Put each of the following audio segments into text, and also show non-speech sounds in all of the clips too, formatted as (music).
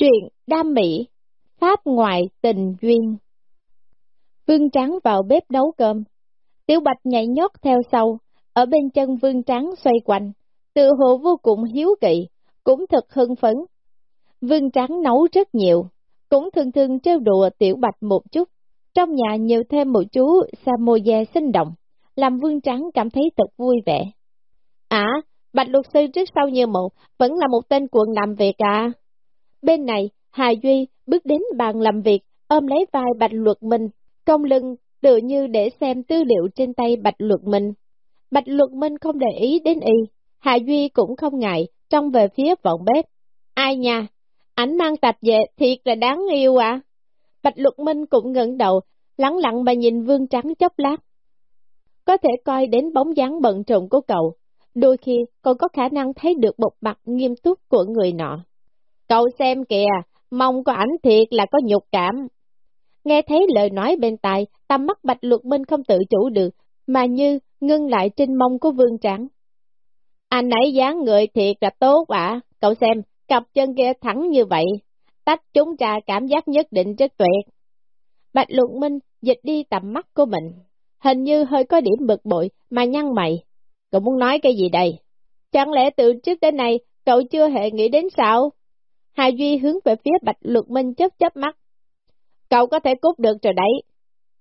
Truyện đam mỹ, Pháp ngoại tình duyên. Vương Trắng vào bếp nấu cơm. Tiểu Bạch nhảy nhót theo sau, ở bên chân Vương Trắng xoay quanh, tự hồ vô cùng hiếu kỵ, cũng thật hưng phấn. Vương Trắng nấu rất nhiều, cũng thường thường trêu đùa Tiểu Bạch một chút. Trong nhà nhiều thêm một chú Samoye sinh động, làm Vương Trắng cảm thấy thật vui vẻ. À, Bạch luật sư trước sau như một, vẫn là một tên cuồng làm việc à. Bên này, Hà Duy bước đến bàn làm việc, ôm lấy vai Bạch Luật Minh, cong lưng, tựa như để xem tư liệu trên tay Bạch Luật Minh. Bạch Luật Minh không để ý đến y, Hà Duy cũng không ngại, trông về phía vọng bếp. Ai nha, ảnh mang tạp về thiệt là đáng yêu à. Bạch Luật Minh cũng ngẩng đầu, lắng lặng mà nhìn Vương Trắng chốc lát. Có thể coi đến bóng dáng bận rộn của cậu, đôi khi còn có khả năng thấy được một mặt nghiêm túc của người nọ. Cậu xem kìa, mong có ảnh thiệt là có nhục cảm. Nghe thấy lời nói bên tai, tầm mắt bạch luật minh không tự chủ được, mà như ngưng lại trên mông của vương trắng. Anh ấy dáng người thiệt là tốt ạ, cậu xem, cặp chân kia thẳng như vậy, tách chúng ta cảm giác nhất định rất tuyệt. Bạch luật minh dịch đi tầm mắt của mình, hình như hơi có điểm bực bội mà nhăn mày. Cậu muốn nói cái gì đây? Chẳng lẽ từ trước đến nay cậu chưa hề nghĩ đến sao? Hà Duy hướng về phía Bạch Luật Minh chớp chớp mắt. Cậu có thể cút được rồi đấy.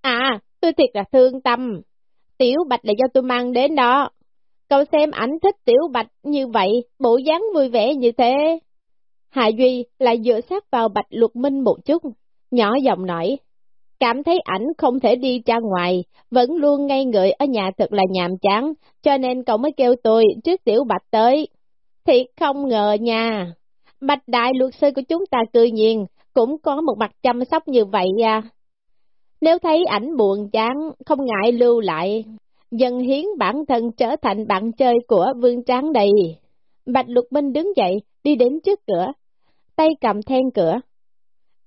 À, tôi thiệt là thương tâm. Tiểu Bạch là do tôi mang đến đó. Cậu xem ảnh thích Tiểu Bạch như vậy, bộ dáng vui vẻ như thế. Hà Duy lại dựa sát vào Bạch Luật Minh một chút, nhỏ giọng nói. Cảm thấy ảnh không thể đi ra ngoài, vẫn luôn ngây ngợi ở nhà thật là nhàm chán, cho nên cậu mới kêu tôi trước Tiểu Bạch tới. Thiệt không ngờ nha. Bạch đại luật sư của chúng ta tự nhiên, cũng có một mặt chăm sóc như vậy à. Nếu thấy ảnh buồn chán, không ngại lưu lại, dần hiến bản thân trở thành bạn chơi của vương tráng đầy. Bạch luật minh đứng dậy, đi đến trước cửa, tay cầm then cửa.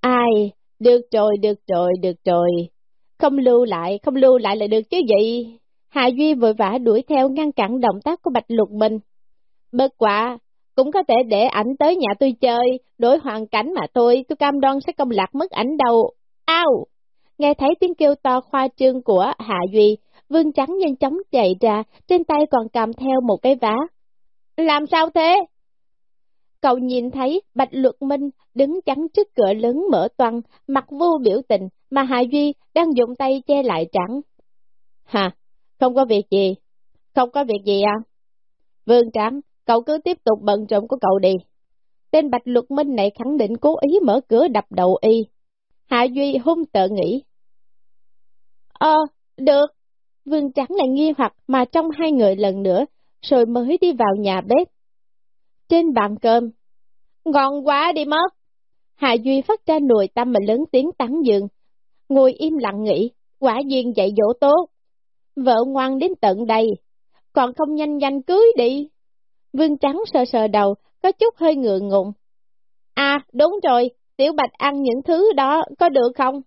Ai, được rồi, được rồi, được rồi. Không lưu lại, không lưu lại là được chứ gì. Hạ Duy vội vã đuổi theo ngăn cản động tác của Bạch Lục Minh. Bất quả, cũng có thể để ảnh tới nhà tôi chơi, đổi hoàn cảnh mà tôi, tôi cam đoan sẽ không lạc mất ảnh đâu. Ao! Nghe thấy tiếng kêu to khoa trương của Hạ Duy, Vương Trắng nhanh chóng chạy ra, trên tay còn cầm theo một cái vá. Làm sao thế? Cậu nhìn thấy Bạch Luật Minh đứng chắn trước cửa lớn mở toan, mặt vô biểu tình, mà Hạ Duy đang dùng tay che lại trắng. Hả? Không có việc gì? Không có việc gì à? Vương Trắng, cậu cứ tiếp tục bận rộn của cậu đi. Tên Bạch Luật Minh này khẳng định cố ý mở cửa đập đầu y. Hạ Duy hung tợ nghĩ. Ờ, được. Vương Trắng lại nghi hoặc mà trong hai người lần nữa, rồi mới đi vào nhà bếp. Trên bàn cơm, ngon quá đi mất. Hạ Duy phát ra nùi tâm mà lớn tiếng tán dương, ngồi im lặng nghĩ, quả nhiên dạy dỗ tốt. Vợ ngoan đến tận đây, còn không nhanh nhanh cưới đi. Vương Trắng sờ sờ đầu, có chút hơi ngượng ngụng. À, đúng rồi, Tiểu Bạch ăn những thứ đó có được không?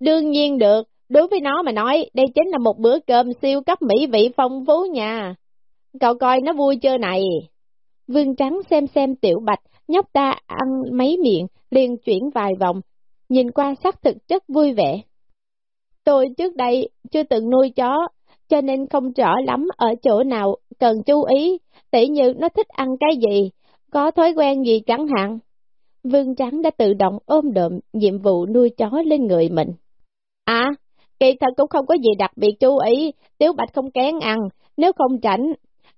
Đương nhiên được, đối với nó mà nói, đây chính là một bữa cơm siêu cấp mỹ vị phong phú nha. Cậu coi nó vui chưa này? Vương Trắng xem xem Tiểu Bạch, nhóc ta ăn mấy miệng, liền chuyển vài vòng, nhìn qua sắc thực chất vui vẻ. Tôi trước đây chưa từng nuôi chó, cho nên không rõ lắm ở chỗ nào cần chú ý, tỉ như nó thích ăn cái gì, có thói quen gì chẳng hạn. Vương Trắng đã tự động ôm độm nhiệm vụ nuôi chó lên người mình. À, kỳ thật cũng không có gì đặc biệt chú ý, Tiếu Bạch không kén ăn, nếu không tránh,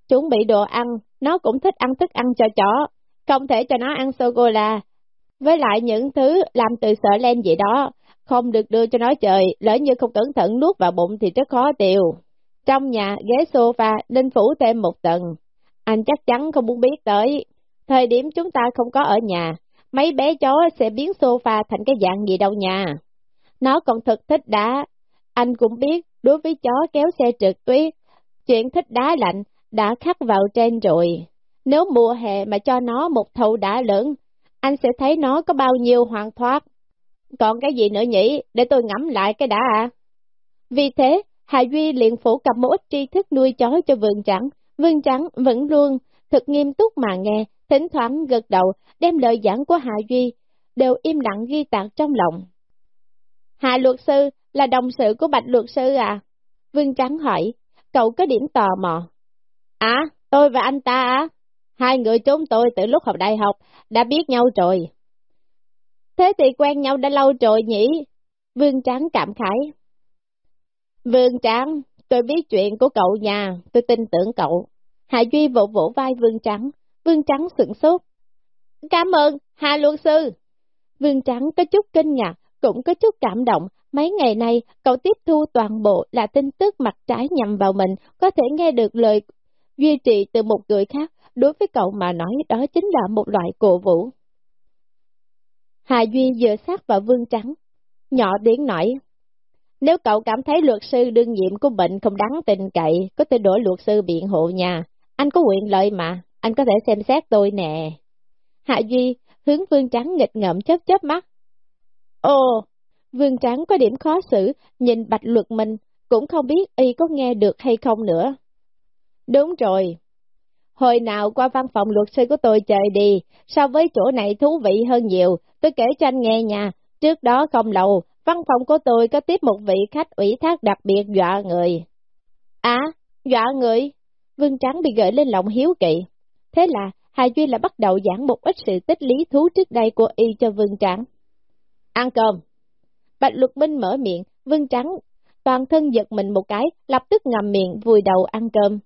chuẩn bị đồ ăn, nó cũng thích ăn thức ăn cho chó, không thể cho nó ăn sô-cô-la. Với lại những thứ làm từ sợ len gì đó, không được đưa cho nó chơi, lỡ như không cẩn thận nuốt vào bụng thì rất khó tiêu. Trong nhà, ghế sofa nên phủ thêm một tầng. Anh chắc chắn không muốn biết tới. Thời điểm chúng ta không có ở nhà, mấy bé chó sẽ biến sofa thành cái dạng gì đâu nha. Nó còn thực thích đá. Anh cũng biết, đối với chó kéo xe trượt tuyết, chuyện thích đá lạnh đã khắc vào trên rồi. Nếu mùa hè mà cho nó một thầu đá lớn, anh sẽ thấy nó có bao nhiêu hoàn thoát. Còn cái gì nữa nhỉ, để tôi ngẫm lại cái đã à. Vì thế, Hà Duy liền phủ cập một ít tri thức nuôi chó cho vườn trắng. Vương trắng vẫn luôn thực nghiêm túc mà nghe, thỉnh thoảng gật đầu, đem lời giảng của Hà Duy đều im lặng ghi tạc trong lòng. Hạ luật sư là đồng sự của bạch luật sư à? Vương Trắng hỏi, cậu có điểm tò mò. À, tôi và anh ta à? Hai người chúng tôi từ lúc học đại học đã biết nhau rồi. Thế thì quen nhau đã lâu rồi nhỉ? Vương Trắng cảm khái. Vương Trắng, tôi biết chuyện của cậu nhà, tôi tin tưởng cậu. Hạ Duy vỗ vỗ vai Vương Trắng, Vương Trắng sửng sốt. Cảm ơn, Hà luật sư. Vương Trắng có chút kinh ngạc, cũng có chút cảm động. Mấy ngày nay, cậu tiếp thu toàn bộ là tin tức mặt trái nhằm vào mình, có thể nghe được lời duy trì từ một người khác. Đối với cậu mà nói đó chính là một loại cổ vũ. Hà Duy dựa sát vào Vương Trắng, nhỏ tiếng nói. Nếu cậu cảm thấy luật sư đương nhiệm của bệnh không đáng tin cậy, có thể đổi luật sư biện hộ nhà. Anh có quyền lợi mà, anh có thể xem xét tôi nè. Hạ Duy hướng Vương Trắng nghịch ngợm chớp chớp mắt. Ồ, Vương Trắng có điểm khó xử, nhìn bạch luật mình, cũng không biết y có nghe được hay không nữa. Đúng rồi. Hồi nào qua văn phòng luật sư của tôi chơi đi, so với chỗ này thú vị hơn nhiều, tôi kể cho anh nghe nha. Trước đó không lâu, văn phòng của tôi có tiếp một vị khách ủy thác đặc biệt dọa người. À, dọa người? Vương Trắng bị gợi lên lòng hiếu kỵ. Thế là, Hà Duy lại bắt đầu giảng một ít sự tích lý thú trước đây của y cho Vương Trắng. Ăn cơm. Bạch Luật Minh mở miệng, Vương Trắng toàn thân giật mình một cái, lập tức ngầm miệng vùi đầu ăn cơm.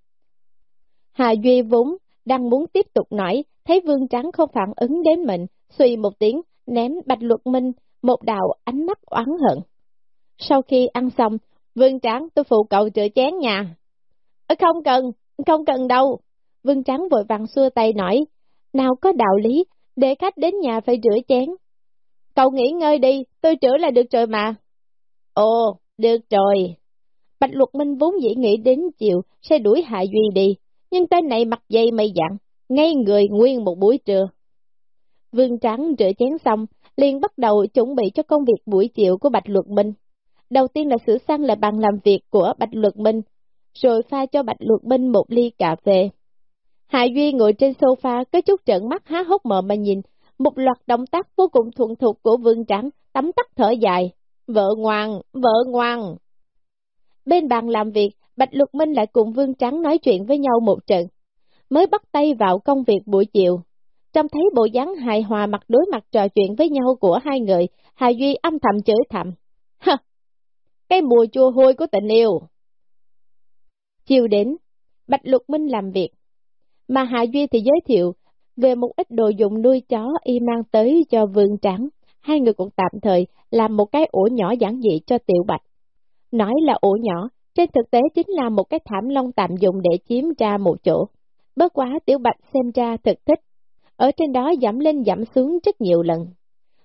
Hà Duy vốn đang muốn tiếp tục nói, thấy Vương Trắng không phản ứng đến mình, suy một tiếng, ném Bạch Luật Minh một đạo ánh mắt oán hận. Sau khi ăn xong, Vương Trắng tôi phụ cậu rửa chén nhà. Không cần, không cần đâu. Vương Trắng vội vàng xua tay nói, nào có đạo lý, để khách đến nhà phải rửa chén. Cậu nghỉ ngơi đi, tôi rửa là được rồi mà. Ồ, được rồi. Bạch Luật Minh vốn dĩ nghĩ đến chiều sẽ đuổi Hạ Duy đi, nhưng tên này mặt dây mây dặn, ngay người nguyên một buổi trưa. Vương Trắng rửa chén xong, liền bắt đầu chuẩn bị cho công việc buổi chiều của Bạch Luật Minh. Đầu tiên là sửa sang lại bàn làm việc của Bạch Luật Minh, rồi pha cho Bạch Luật Minh một ly cà phê. Hạ Duy ngồi trên sofa có chút trợn mắt há hốc mở mà nhìn, một loạt động tác vô cùng thuận thuộc của Vương Trắng, tắm tắt thở dài. Vợ ngoan, vợ ngoan. Bên bàn làm việc, Bạch Luật Minh lại cùng Vương Trắng nói chuyện với nhau một trận, mới bắt tay vào công việc buổi chiều. Trông thấy bộ dáng hài hòa mặt đối mặt trò chuyện với nhau của hai người, Hà Duy âm thầm chửi thầm. Hơ! Cái mùi chua hôi của tình yêu! Chiều đến, Bạch Lục Minh làm việc, mà Hà Duy thì giới thiệu về một ít đồ dùng nuôi chó y mang tới cho Vương Trắng. Hai người cũng tạm thời làm một cái ổ nhỏ giản dị cho Tiểu Bạch. Nói là ổ nhỏ, trên thực tế chính là một cái thảm lông tạm dùng để chiếm ra một chỗ. Bớt quá Tiểu Bạch xem ra thực thích, ở trên đó giảm lên giảm xuống rất nhiều lần.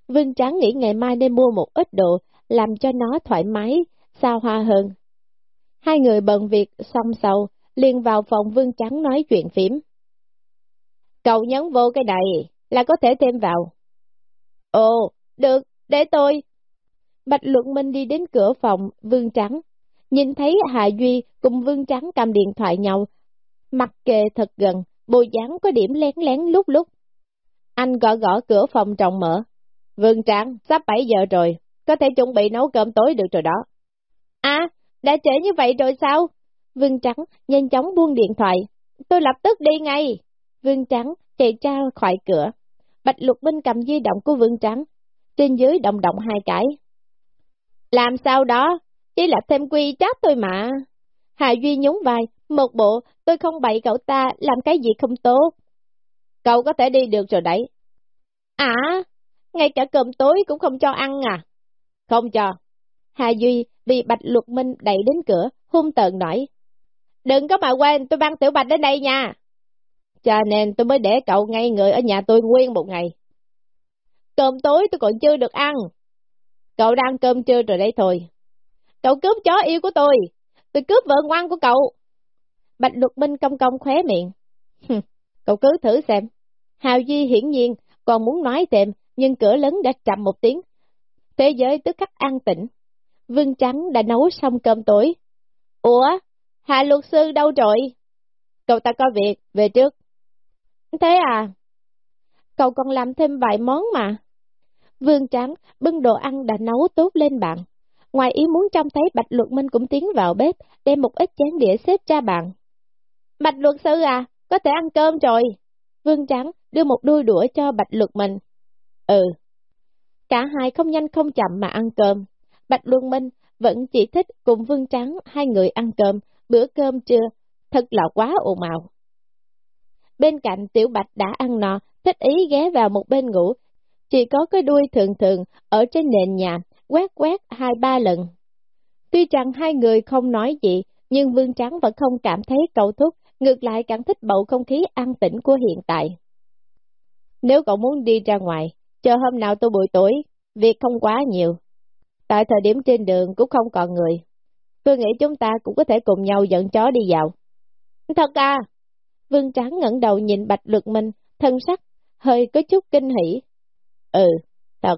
Vương Trắng nghĩ ngày mai nên mua một ít đồ, làm cho nó thoải mái, sao hoa hơn. Hai người bận việc xong sau, liền vào phòng Vương Trắng nói chuyện phím. Cậu nhấn vô cái này là có thể thêm vào. Ồ, được, để tôi. Bạch Luận Minh đi đến cửa phòng Vương Trắng, nhìn thấy Hạ Duy cùng Vương Trắng cầm điện thoại nhau, mặt kề thật gần, bộ dáng có điểm lén lén lúc lúc. Anh gõ gõ cửa phòng trọng mở. Vương Trắng, sắp 7 giờ rồi, có thể chuẩn bị nấu cơm tối được rồi đó. À, đã trễ như vậy rồi sao? Vương Trắng nhanh chóng buông điện thoại. Tôi lập tức đi ngay. Vương Trắng chạy ra khỏi cửa. Bạch Lục Minh cầm di động của Vương Trắng. Trên dưới động động hai cái. Làm sao đó? Chỉ là thêm quy trách tôi mà. Hà Duy nhún vai. Một bộ, tôi không bậy cậu ta làm cái gì không tốt. Cậu có thể đi được rồi đấy. À, ngay cả cơm tối cũng không cho ăn à? Không cho. Hà Duy bị Bạch Luật Minh đẩy đến cửa, hung tợn nói. Đừng có mà quên, tôi mang Tiểu Bạch đến đây nha. Cho nên tôi mới để cậu ngay người ở nhà tôi nguyên một ngày. Cơm tối tôi còn chưa được ăn. Cậu đang cơm chưa rồi đấy thôi. Cậu cướp chó yêu của tôi. Tôi cướp vợ ngoan của cậu. Bạch Luật Minh công công khóe miệng. cậu cứ thử xem. Hào Di hiển nhiên còn muốn nói thêm, nhưng cửa lớn đã chậm một tiếng. Thế giới tức khắc an tĩnh. Vương Trắng đã nấu xong cơm tối. Ủa, hà luật sư đâu rồi? Cậu ta có việc, về trước. Thế à? Cậu còn làm thêm vài món mà. Vương Trắng bưng đồ ăn đã nấu tốt lên bàn. Ngoài ý muốn trông thấy Bạch Luật Minh cũng tiến vào bếp, đem một ít chén đĩa xếp ra bàn. Bạch Luật Sư à, có thể ăn cơm rồi. Vương Trắng đưa một đôi đũa cho Bạch Luật Minh. Ừ. Cả hai không nhanh không chậm mà ăn cơm. Bạch Luân Minh vẫn chỉ thích cùng Vương Trắng hai người ăn cơm, bữa cơm trưa, thật là quá ồn ào. Bên cạnh Tiểu Bạch đã ăn no, thích ý ghé vào một bên ngủ, chỉ có cái đuôi thường thường ở trên nền nhà, quét quét hai ba lần. Tuy rằng hai người không nói gì, nhưng Vương Trắng vẫn không cảm thấy cầu thúc, ngược lại cảm thích bầu không khí an tĩnh của hiện tại. Nếu cậu muốn đi ra ngoài, chờ hôm nào tôi buổi tối, việc không quá nhiều. Tại thời điểm trên đường cũng không còn người. Tôi nghĩ chúng ta cũng có thể cùng nhau dẫn chó đi dạo. Thật à? Vương Trắng ngẩng đầu nhìn Bạch Luật Minh, thân sắc, hơi có chút kinh hỉ. Ừ, thật.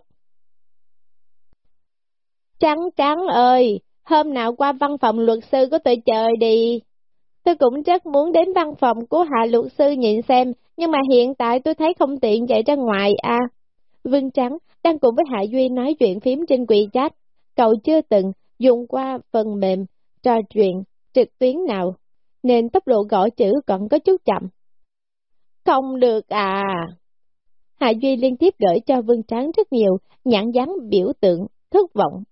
Trắng trắng ơi, hôm nào qua văn phòng luật sư của tôi chơi đi. Tôi cũng rất muốn đến văn phòng của hạ luật sư nhìn xem, nhưng mà hiện tại tôi thấy không tiện chạy ra ngoài à. Vương Trắng đang cùng với Hạ Duy nói chuyện phím trên quỳ chat. Cậu chưa từng dùng qua phần mềm trò chuyện trực tuyến nào, nên tốc độ gõ chữ còn có chút chậm. Không được à! Hạ Duy liên tiếp gửi cho Vương Tráng rất nhiều nhãn dáng biểu tượng, thất vọng,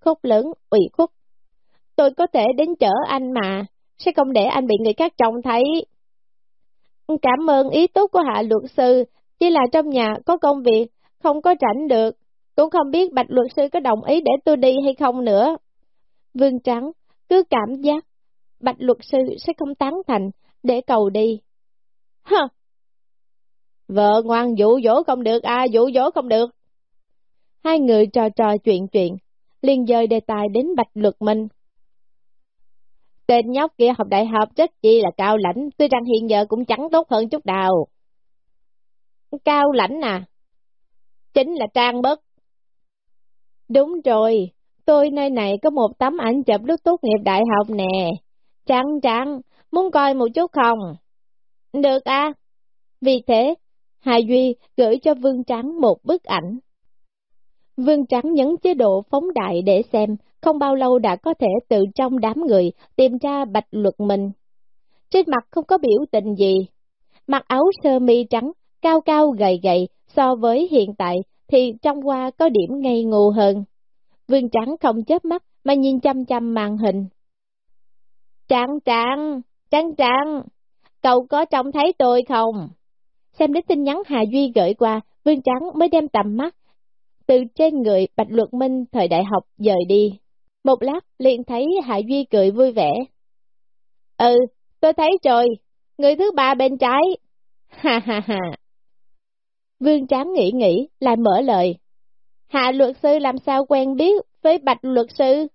khóc lớn, ủy khuất. Tôi có thể đến chở anh mà, sẽ không để anh bị người khác trông thấy. Cảm ơn ý tốt của hạ luật sư, chỉ là trong nhà có công việc, không có rảnh được, cũng không biết bạch luật sư có đồng ý để tôi đi hay không nữa. Vương Trắng cứ cảm giác bạch luật sư sẽ không tán thành để cầu đi. Hơ! Vợ ngoan dụ dỗ không được à, dụ dỗ không được. Hai người trò trò chuyện chuyện, liền dời đề tài đến bạch luật minh. Tên nhóc kia học đại học rất chi là cao lãnh, tuy rằng hiện giờ cũng chẳng tốt hơn chút nào. Cao lãnh à? Chính là trang bất. Đúng rồi, tôi nơi này có một tấm ảnh chụp lúc tốt nghiệp đại học nè. Trắng trắng, muốn coi một chút không? Được à? Vì thế, Hà Duy gửi cho Vương Trắng một bức ảnh. Vương Trắng nhấn chế độ phóng đại để xem, không bao lâu đã có thể từ trong đám người tìm ra bạch luật mình. Trên mặt không có biểu tình gì, mặc áo sơ mi trắng, cao cao gầy gầy, so với hiện tại thì trong qua có điểm ngây ngô hơn. Vương Trắng không chớp mắt mà nhìn chăm chăm màn hình. Trắng trắng, trắng trắng, cậu có trông thấy tôi không? Xem đến tin nhắn Hà Duy gửi qua, Vương Trắng mới đem tầm mắt từ trên người Bạch Luật Minh thời đại học dời đi. Một lát liền thấy Hạ Duy cười vui vẻ. Ừ, tôi thấy rồi, người thứ ba bên trái. (laughs) Ha ha ha. Vương Tráng nghĩ nghĩ, lại mở lời. Hạ luật sư làm sao quen biết với bạch luật sư?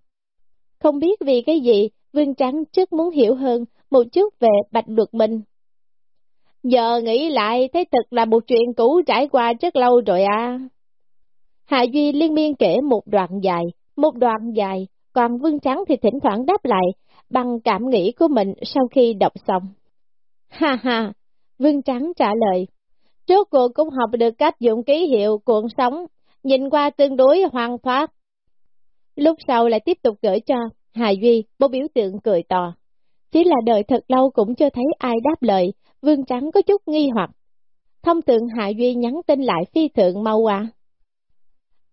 Không biết vì cái gì, Vương Tráng trước muốn hiểu hơn một chút về bạch luật minh. Giờ nghĩ lại thấy thật là một chuyện cũ trải qua rất lâu rồi à. Hạ Duy liên miên kể một đoạn dài, một đoạn dài, còn Vương Trắng thì thỉnh thoảng đáp lại bằng cảm nghĩ của mình sau khi đọc xong. Ha ha, Vương Trắng trả lời, trước cuộc cũng học được cách dụng ký hiệu cuộn sóng, nhìn qua tương đối hoàn thoát. Lúc sau lại tiếp tục gửi cho Hà Duy một biểu tượng cười to. Chỉ là đợi thật lâu cũng chưa thấy ai đáp lời, Vương Trắng có chút nghi hoặc. Thông tượng Hạ Duy nhắn tin lại phi thượng mau à.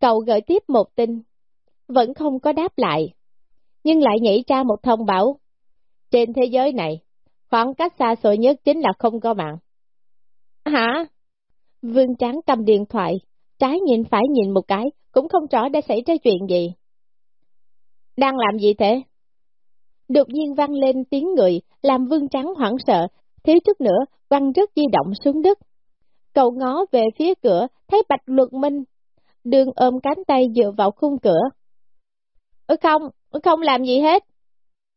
Cậu gửi tiếp một tin, vẫn không có đáp lại, nhưng lại nhảy ra một thông báo. Trên thế giới này, khoảng cách xa xôi nhất chính là không có mạng. Hả? Vương Tráng cầm điện thoại, trái nhìn phải nhìn một cái, cũng không rõ đã xảy ra chuyện gì. Đang làm gì thế? Đột nhiên vang lên tiếng người, làm Vương Trắng hoảng sợ, thiếu chút nữa, văng rất di động xuống đất. Cậu ngó về phía cửa, thấy Bạch Luật Minh, đường ôm cánh tay dựa vào khung cửa. Không, không làm gì hết.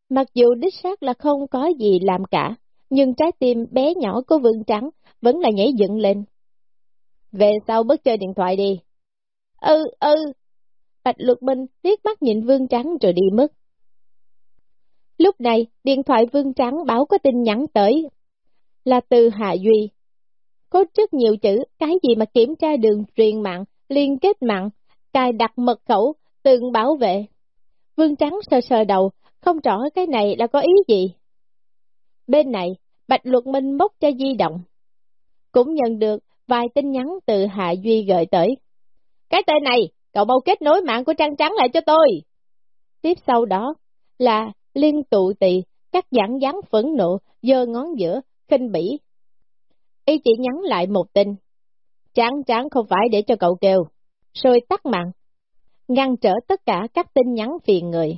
Mặc dù đích xác là không có gì làm cả, nhưng trái tim bé nhỏ của Vương Trắng vẫn là nhảy dựng lên. Về sau bớt chơi điện thoại đi. Ừ, ừ. Bạch Luật Minh liếc mắt nhìn Vương Trắng rồi đi mất. Lúc này, điện thoại Vương Trắng báo có tin nhắn tới. Là từ Hạ Duy. Có rất nhiều chữ, cái gì mà kiểm tra đường truyền mạng liên kết mạng, cài đặt mật khẩu, từng bảo vệ. Vương Trắng sờ sờ đầu, không rõ cái này là có ý gì. Bên này, Bạch Luật Minh móc cho di động. Cũng nhận được vài tin nhắn từ Hạ Duy gửi tới. Cái tên này, cậu mau kết nối mạng của Trăng Trắng lại cho tôi. Tiếp sau đó là liên tụ tỳ, các giảng dáng phẫn nộ, giơ ngón giữa, khinh bỉ. Y chỉ nhắn lại một tin. Trắng trắng không phải để cho cậu kêu. Rồi tắt mạng. Ngăn trở tất cả các tin nhắn phiền người.